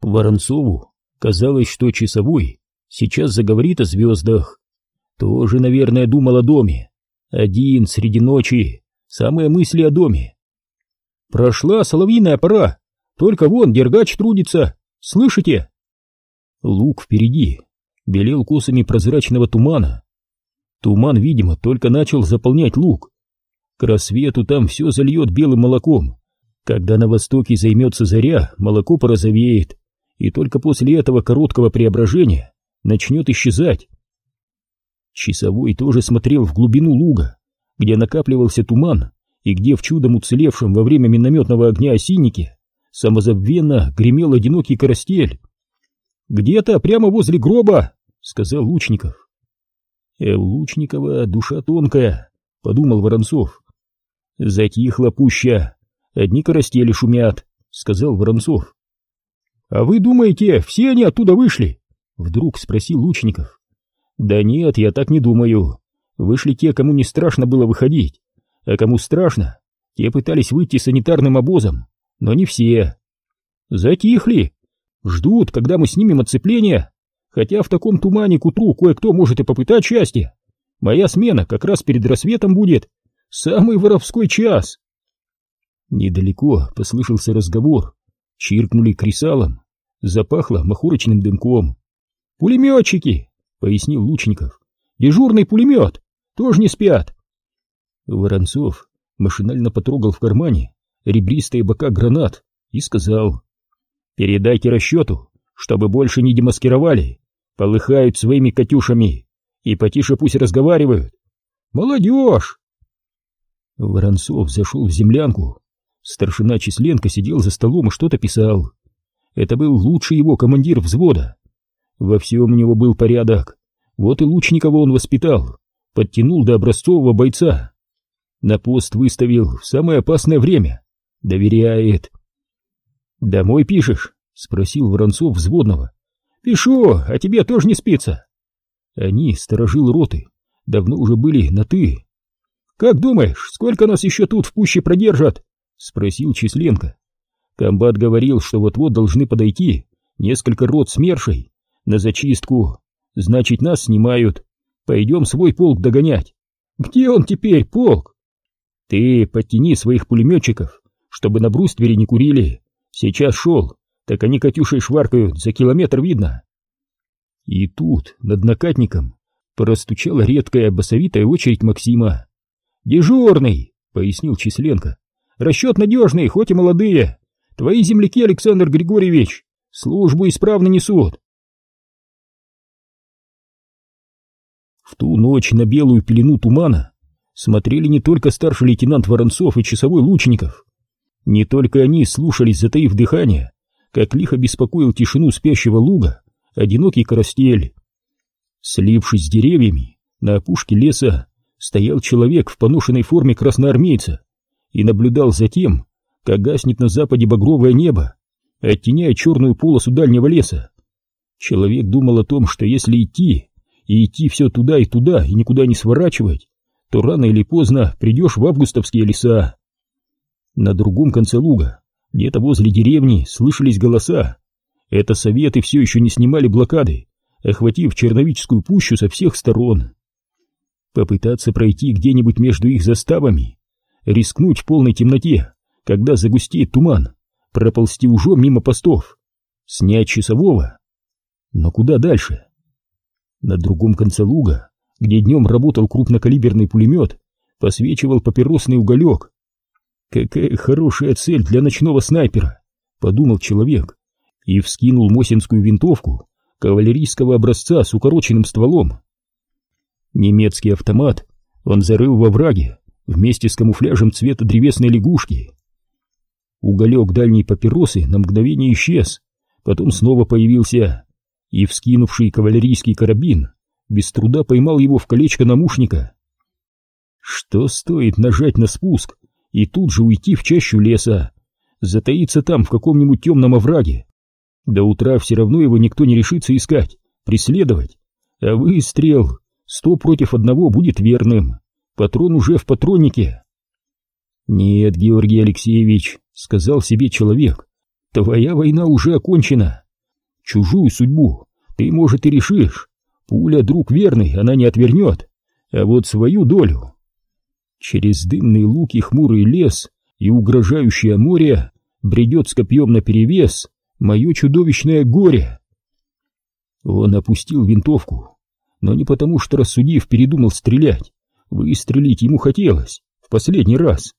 Воронцову казалось, что часовой сейчас заговорит о звездах. Тоже, наверное, думал о доме. Один среди ночи, самые мысли о доме. Прошла соловьиная пора, только вон дергач трудится, слышите? Лук впереди белел косами прозрачного тумана. Туман, видимо, только начал заполнять луг. К рассвету там все зальет белым молоком. Когда на востоке займется заря, молоко порозовеет, и только после этого короткого преображения начнет исчезать. Часовой тоже смотрел в глубину луга, где накапливался туман, и где в чудом уцелевшем во время минометного огня осиннике самозабвенно гремел одинокий коростель. «Где-то прямо возле гроба!» — сказал Лучников. «Э, Лучникова душа тонкая», — подумал Воронцов. «Затихла пуща, одни коростели шумят», — сказал Воронцов. «А вы думаете, все они оттуда вышли?» — вдруг спросил Лучников. «Да нет, я так не думаю. Вышли те, кому не страшно было выходить, а кому страшно, те пытались выйти санитарным обозом, но не все. Затихли, ждут, когда мы снимем отцепление, хотя в таком тумане к утру кое-кто может и попытать счастье. Моя смена как раз перед рассветом будет, самый воровской час». Недалеко послышался разговор, чиркнули кресалом, запахло махорочным дымком. «Пулеметчики!» — пояснил Лучников. «Дежурный пулемет! Тоже не спят!» Воронцов машинально потрогал в кармане ребристые бока гранат и сказал. «Передайте расчету, чтобы больше не демаскировали, полыхают своими катюшами, и потише пусть разговаривают. Молодежь!» Воронцов зашел в землянку. Старшина Численко сидел за столом и что-то писал. Это был лучший его командир взвода. Во всем у него был порядок. Вот и Лучникова он воспитал, подтянул до образцового бойца. На пост выставил в самое опасное время. Доверяет. «Домой пишешь?» — спросил Воронцов взводного. «Пишу, а тебе тоже не спится». Они, сторожил роты, давно уже были на «ты». «Как думаешь, сколько нас еще тут в пуще продержат?» — спросил Численко. Комбат говорил, что вот-вот должны подойти несколько рот смершей на зачистку. Значит, нас снимают. Пойдем свой полк догонять. Где он теперь, полк? Ты подтяни своих пулеметчиков, чтобы на бруствере не курили. Сейчас шел, так они Катюшей шваркают, за километр видно. И тут, над накатником, простучала редкая басовитая очередь Максима. «Дежурный!» — пояснил Численко. «Расчет надежный, хоть и молодые. Твои земляки, Александр Григорьевич, службу исправно несут. В ту ночь на белую пелену тумана смотрели не только старший лейтенант Воронцов и часовой Лучников. Не только они слушались, затаив дыхание, как лихо беспокоил тишину спящего луга одинокий коростель. Слившись с деревьями, на опушке леса стоял человек в поношенной форме красноармейца и наблюдал за тем, как гаснет на западе багровое небо, оттеняя черную полосу дальнего леса. Человек думал о том, что если идти, и идти все туда и туда, и никуда не сворачивать, то рано или поздно придешь в августовские леса. На другом конце луга, где-то возле деревни, слышались голоса. Это советы все еще не снимали блокады, охватив Черновическую пущу со всех сторон. Попытаться пройти где-нибудь между их заставами, рискнуть в полной темноте, когда загустеет туман, проползти ужом мимо постов, снять часового. Но куда дальше? На другом конце луга, где днем работал крупнокалиберный пулемет, посвечивал папиросный уголек. «Какая хорошая цель для ночного снайпера!» — подумал человек и вскинул мосинскую винтовку кавалерийского образца с укороченным стволом. Немецкий автомат он зарыл во враге вместе с камуфляжем цвета древесной лягушки. Уголек дальней папиросы на мгновение исчез, потом снова появился, и, вскинувший кавалерийский карабин, без труда поймал его в колечко намушника. Что стоит нажать на спуск и тут же уйти в чащу леса, затаиться там в каком-нибудь темном овраге? До утра все равно его никто не решится искать, преследовать, а выстрел сто против одного будет верным, патрон уже в патроннике. «Нет, Георгий Алексеевич», — сказал себе человек, — «твоя война уже окончена. Чужую судьбу ты, может, и решишь. Пуля, друг верный, она не отвернет. А вот свою долю... Через дымный луг и хмурый лес и угрожающее море бредет с копьем наперевес мое чудовищное горе. Он опустил винтовку, но не потому, что, рассудив, передумал стрелять. Выстрелить ему хотелось, в последний раз.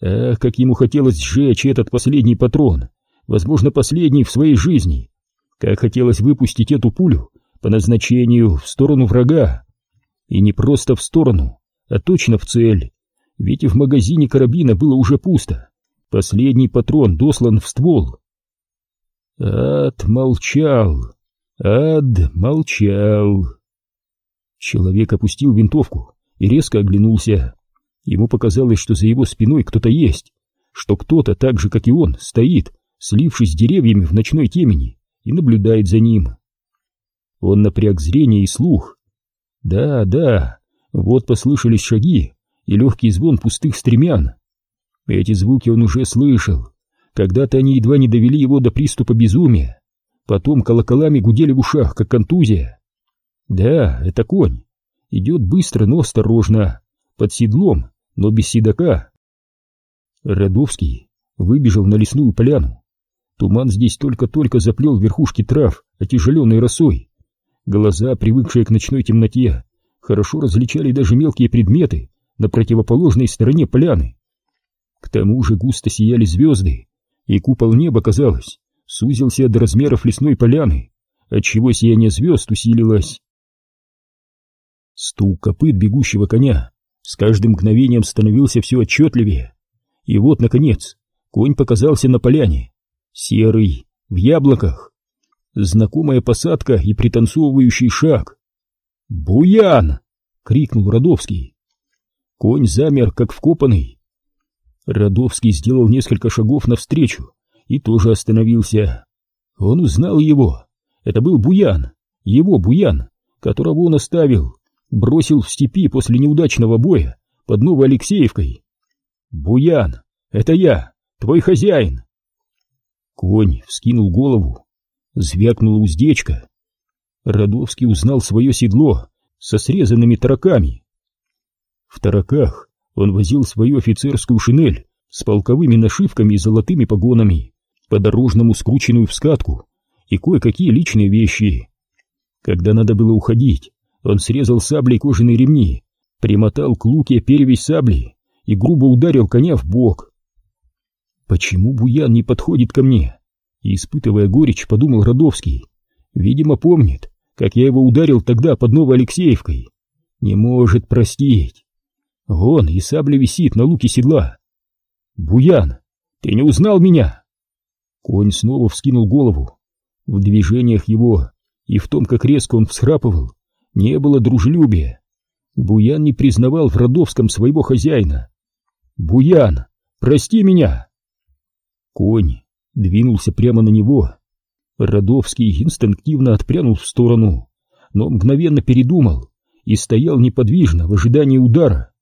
Ах, как ему хотелось сжечь этот последний патрон, возможно, последний в своей жизни. Как хотелось выпустить эту пулю по назначению в сторону врага. И не просто в сторону, а точно в цель. Ведь в магазине карабина было уже пусто. Последний патрон дослан в ствол. Ад молчал. Ад молчал. Человек опустил винтовку и резко оглянулся. Ему показалось, что за его спиной кто-то есть, что кто-то так же, как и он, стоит, слившись с деревьями в ночной темени, и наблюдает за ним. Он напряг зрение и слух. Да, да, вот послышались шаги и легкий звон пустых стремян. Эти звуки он уже слышал. Когда-то они едва не довели его до приступа безумия. Потом колоколами гудели в ушах, как контузия. Да, это конь. Идет быстро, но осторожно. Под седлом, но без седока. Радовский выбежал на лесную поляну. Туман здесь только-только заплел верхушки трав, отяжеленной росой. Глаза, привыкшие к ночной темноте, хорошо различали даже мелкие предметы на противоположной стороне поляны. К тому же густо сияли звезды, и купол неба, казалось, сузился до размеров лесной поляны, отчего сияние звезд усилилось. Стук копыт бегущего коня с каждым мгновением становился все отчетливее. И вот, наконец, конь показался на поляне, серый, в яблоках. Знакомая посадка и пританцовывающий шаг. «Буян!» — крикнул Родовский. Конь замер, как вкопанный. Родовский сделал несколько шагов навстречу и тоже остановился. Он узнал его. Это был Буян, его Буян, которого он оставил, бросил в степи после неудачного боя под Новой Алексеевкой. «Буян, это я, твой хозяин!» Конь вскинул голову, звякнула уздечка. Родовский узнал свое седло со срезанными тараками. В тараках он возил свою офицерскую шинель с полковыми нашивками и золотыми погонами, по-дорожному скрученную в скатку и кое-какие личные вещи. Когда надо было уходить, он срезал саблей кожаные ремни, примотал к луке перевязь сабли и грубо ударил коня в бок. Почему Буян не подходит ко мне? испытывая горечь, подумал Родовский. Видимо, помнит, как я его ударил тогда под Новой Алексеевкой. Не может простить. Вон и сабля висит на луке седла. Буян, ты не узнал меня? Конь снова вскинул голову. В движениях его и в том, как резко он всхрапывал, не было дружелюбия. Буян не признавал в Родовском своего хозяина. «Буян, прости меня!» Конь двинулся прямо на него. Родовский инстинктивно отпрянул в сторону, но мгновенно передумал и стоял неподвижно в ожидании удара.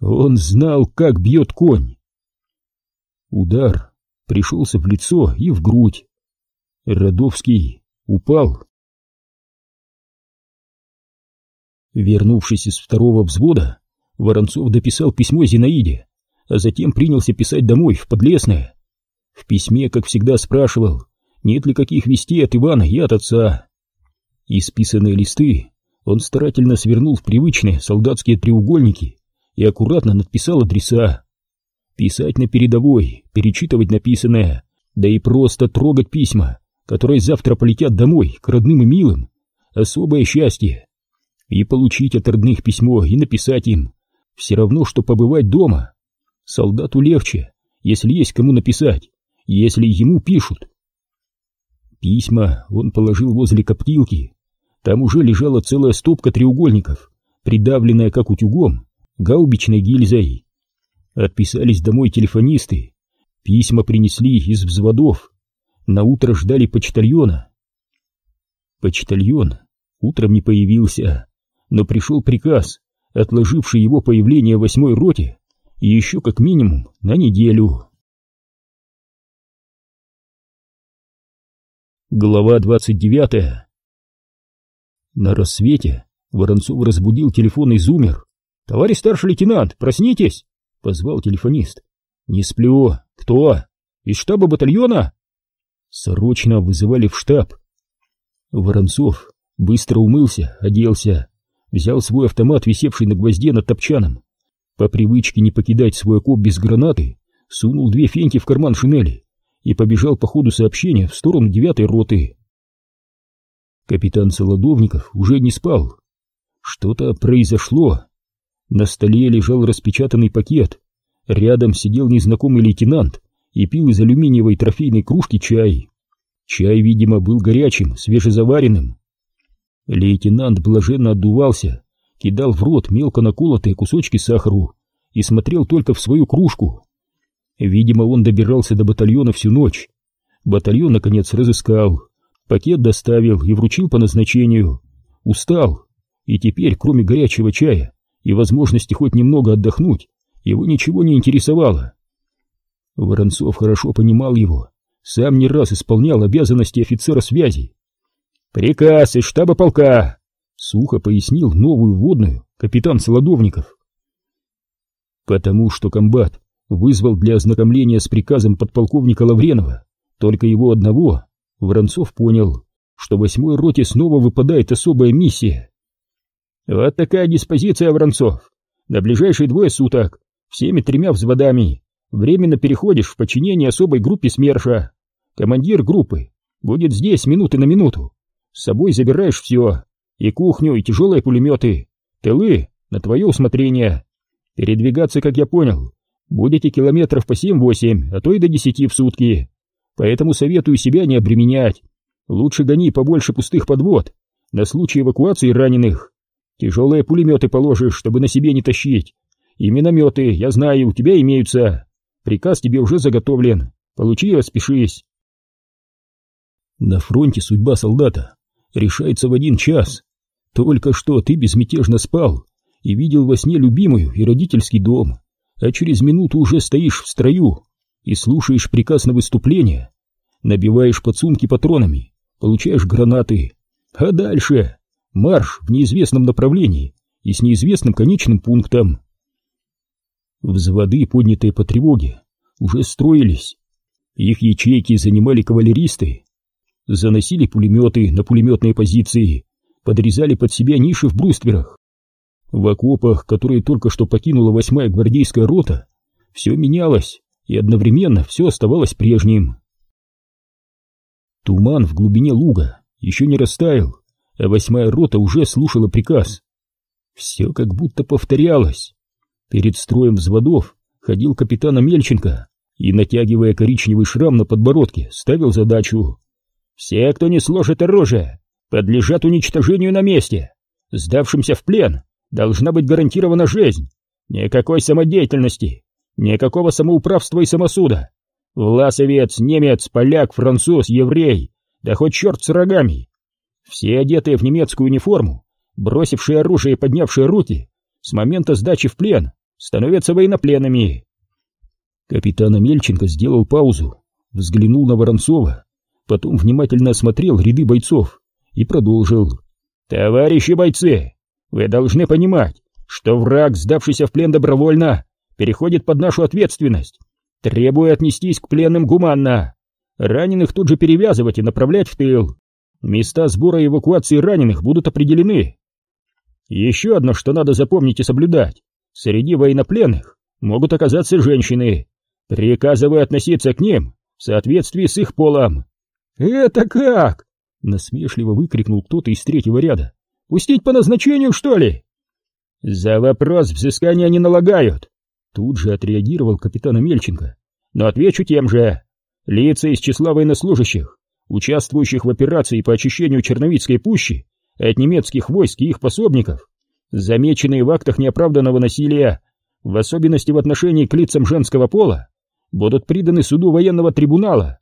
Он знал, как бьет конь. Удар пришелся в лицо и в грудь. Родовский упал. Вернувшись из второго взвода, Воронцов дописал письмо Зинаиде, а затем принялся писать домой, в Подлесное. В письме, как всегда, спрашивал, нет ли каких вестей от Ивана и от отца. Исписанные листы он старательно свернул в привычные солдатские треугольники и аккуратно надписал адреса. Писать на передовой, перечитывать написанное, да и просто трогать письма, которые завтра полетят домой, к родным и милым. Особое счастье и получить от родных письмо и написать им. Все равно, что побывать дома. Солдату легче, если есть кому написать, если ему пишут. Письма он положил возле коптилки. Там уже лежала целая стопка треугольников, придавленная как утюгом, гаубичной гильзой. Отписались домой телефонисты. Письма принесли из взводов. На утро ждали почтальона. Почтальон утром не появился но пришел приказ, отложивший его появление в восьмой роте, и еще как минимум на неделю. Глава 29 На рассвете Воронцов разбудил телефонный зумер. «Товарищ старший лейтенант, проснитесь!» — позвал телефонист. «Не сплю. Кто? Из штаба батальона?» Срочно вызывали в штаб. Воронцов быстро умылся, оделся, взял свой автомат, висевший на гвозде над топчаном. По привычке не покидать свой окоп без гранаты, сунул две феньки в карман шинели и побежал по ходу сообщения в сторону девятой роты. Капитан Солодовников уже не спал. Что-то произошло. На столе лежал распечатанный пакет. Рядом сидел незнакомый лейтенант и пил из алюминиевой трофейной кружки чай. Чай, видимо, был горячим, свежезаваренным. Лейтенант блаженно отдувался, кидал в рот мелко наколотые кусочки сахару и смотрел только в свою кружку. Видимо, он добирался до батальона всю ночь. Батальон, наконец, разыскал. Пакет доставил и вручил по назначению. Устал. И теперь, кроме горячего чая и возможности хоть немного отдохнуть, его ничего не интересовало. Воронцов хорошо понимал его. Сам не раз исполнял обязанности офицера связи. «Приказ из штаба полка!» — сухо пояснил новую вводную капитан Солодовников. Потому что комбат вызвал для ознакомления с приказом подполковника Лавренова только его одного, Воронцов понял, что восьмой роте снова выпадает особая миссия. Вот такая диспозиция, Воронцов. На ближайшие двое суток, всеми тремя взводами, временно переходишь в подчинение особой группе СМЕРШа. Командир группы будет здесь минуты на минуту. С собой забираешь все, и кухню, и тяжелые пулеметы. Тылы на твое усмотрение. Передвигаться, как я понял, Будете километров по семь-восемь, а то и до десяти в сутки. Поэтому советую себя не обременять. Лучше гони побольше пустых подвод, на случай эвакуации раненых. Тяжелые пулеметы положишь, чтобы на себе не тащить. И минометы, я знаю, у тебя имеются. Приказ тебе уже заготовлен. Получи и распишись. На фронте судьба солдата решается в один час. Только что ты безмятежно спал и видел во сне любимую и родительский дом а через минуту уже стоишь в строю и слушаешь приказ на выступление, набиваешь подсумки патронами, получаешь гранаты, а дальше марш в неизвестном направлении и с неизвестным конечным пунктом. Взводы, поднятые по тревоге, уже строились. Их ячейки занимали кавалеристы, заносили пулеметы на пулеметные позиции, подрезали под себя ниши в брустверах. В окопах, которые только что покинула восьмая гвардейская рота, все менялось, и одновременно все оставалось прежним. Туман в глубине луга еще не растаял, а восьмая рота уже слушала приказ. Все как будто повторялось. Перед строем взводов ходил капитан Мельченко и, натягивая коричневый шрам на подбородке, ставил задачу. «Все, кто не сложит оружие, подлежат уничтожению на месте. Сдавшимся в плен должна быть гарантирована жизнь. Никакой самодеятельности, никакого самоуправства и самосуда. Власовец, немец, поляк, француз, еврей, да хоть черт с рогами. Все одетые в немецкую униформу, бросившие оружие и поднявшие руки, с момента сдачи в плен становятся военнопленными. Капитан Амельченко сделал паузу, взглянул на Воронцова, потом внимательно осмотрел ряды бойцов и продолжил. «Товарищи бойцы, вы должны понимать, что враг, сдавшийся в плен добровольно, переходит под нашу ответственность, требуя отнестись к пленным гуманно. Раненых тут же перевязывать и направлять в тыл. Места сбора и эвакуации раненых будут определены. Еще одно, что надо запомнить и соблюдать. Среди военнопленных могут оказаться женщины. Приказываю относиться к ним в соответствии с их полом. «Это как?» — насмешливо выкрикнул кто-то из третьего ряда. Пустить по назначению, что ли? За вопрос взыскания не налагают. Тут же отреагировал капитан Мельченко. Но отвечу тем же. Лица из числа военнослужащих, участвующих в операции по очищению Черновицкой пущи от немецких войск и их пособников, замеченные в актах неоправданного насилия, в особенности в отношении к лицам женского пола, будут приданы суду военного трибунала.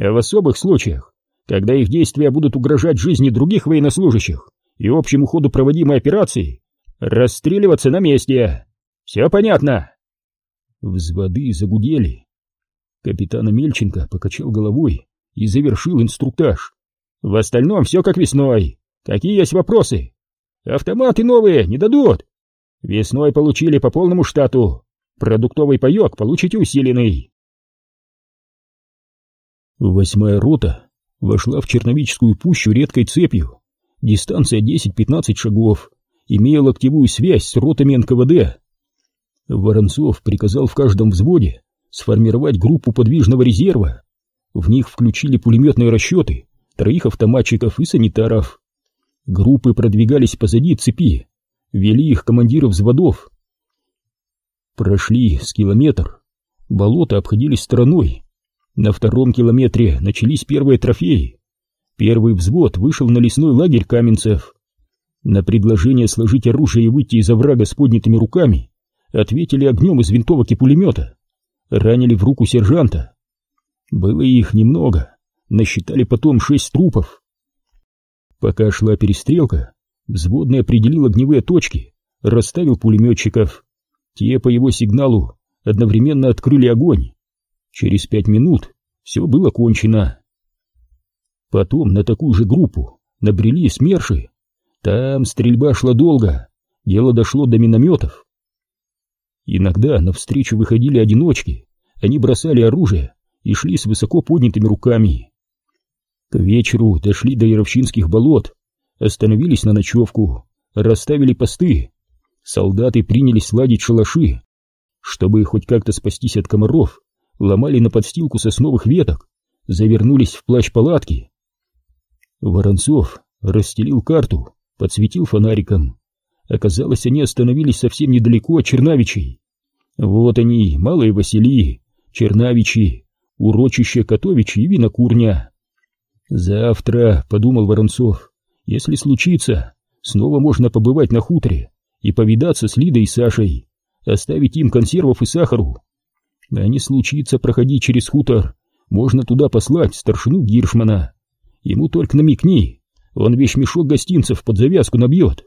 А в особых случаях, когда их действия будут угрожать жизни других военнослужащих, и общему ходу проводимой операции расстреливаться на месте. Все понятно?» Взводы загудели. Капитан Мельченко покачал головой и завершил инструктаж. В остальном все как весной. Какие есть вопросы? Автоматы новые не дадут. Весной получили по полному штату. Продуктовый паек получите усиленный. Восьмая рота вошла в Черновическую пущу редкой цепью. Дистанция 10-15 шагов, имея локтевую связь с ротами НКВД. Воронцов приказал в каждом взводе сформировать группу подвижного резерва. В них включили пулеметные расчеты, троих автоматчиков и санитаров. Группы продвигались позади цепи, вели их командиры взводов. Прошли с километр, болото обходили стороной. На втором километре начались первые трофеи. Первый взвод вышел на лесной лагерь каменцев. На предложение сложить оружие и выйти из оврага с поднятыми руками ответили огнем из винтовок и пулемета. Ранили в руку сержанта. Было их немного, насчитали потом шесть трупов. Пока шла перестрелка, взводный определил огневые точки, расставил пулеметчиков. Те по его сигналу одновременно открыли огонь. Через пять минут все было кончено. Потом на такую же группу набрели СМЕРШи. Там стрельба шла долго, дело дошло до минометов. Иногда навстречу выходили одиночки, они бросали оружие и шли с высоко поднятыми руками. К вечеру дошли до Яровчинских болот, остановились на ночевку, расставили посты. Солдаты принялись сладить шалаши. Чтобы хоть как-то спастись от комаров, ломали на подстилку сосновых веток, завернулись в плащ палатки. Воронцов расстелил карту, подсветил фонариком. Оказалось, они остановились совсем недалеко от Чернавичей. Вот они, Малые Василии, Чернавичи, Урочище Котовичи и Винокурня. Завтра, — подумал Воронцов, — если случится, снова можно побывать на хуторе и повидаться с Лидой и Сашей, оставить им консервов и сахару. А не случится проходить через хутор, можно туда послать старшину Гиршмана. Ему только намекни, он весь мешок гостинцев под завязку набьет.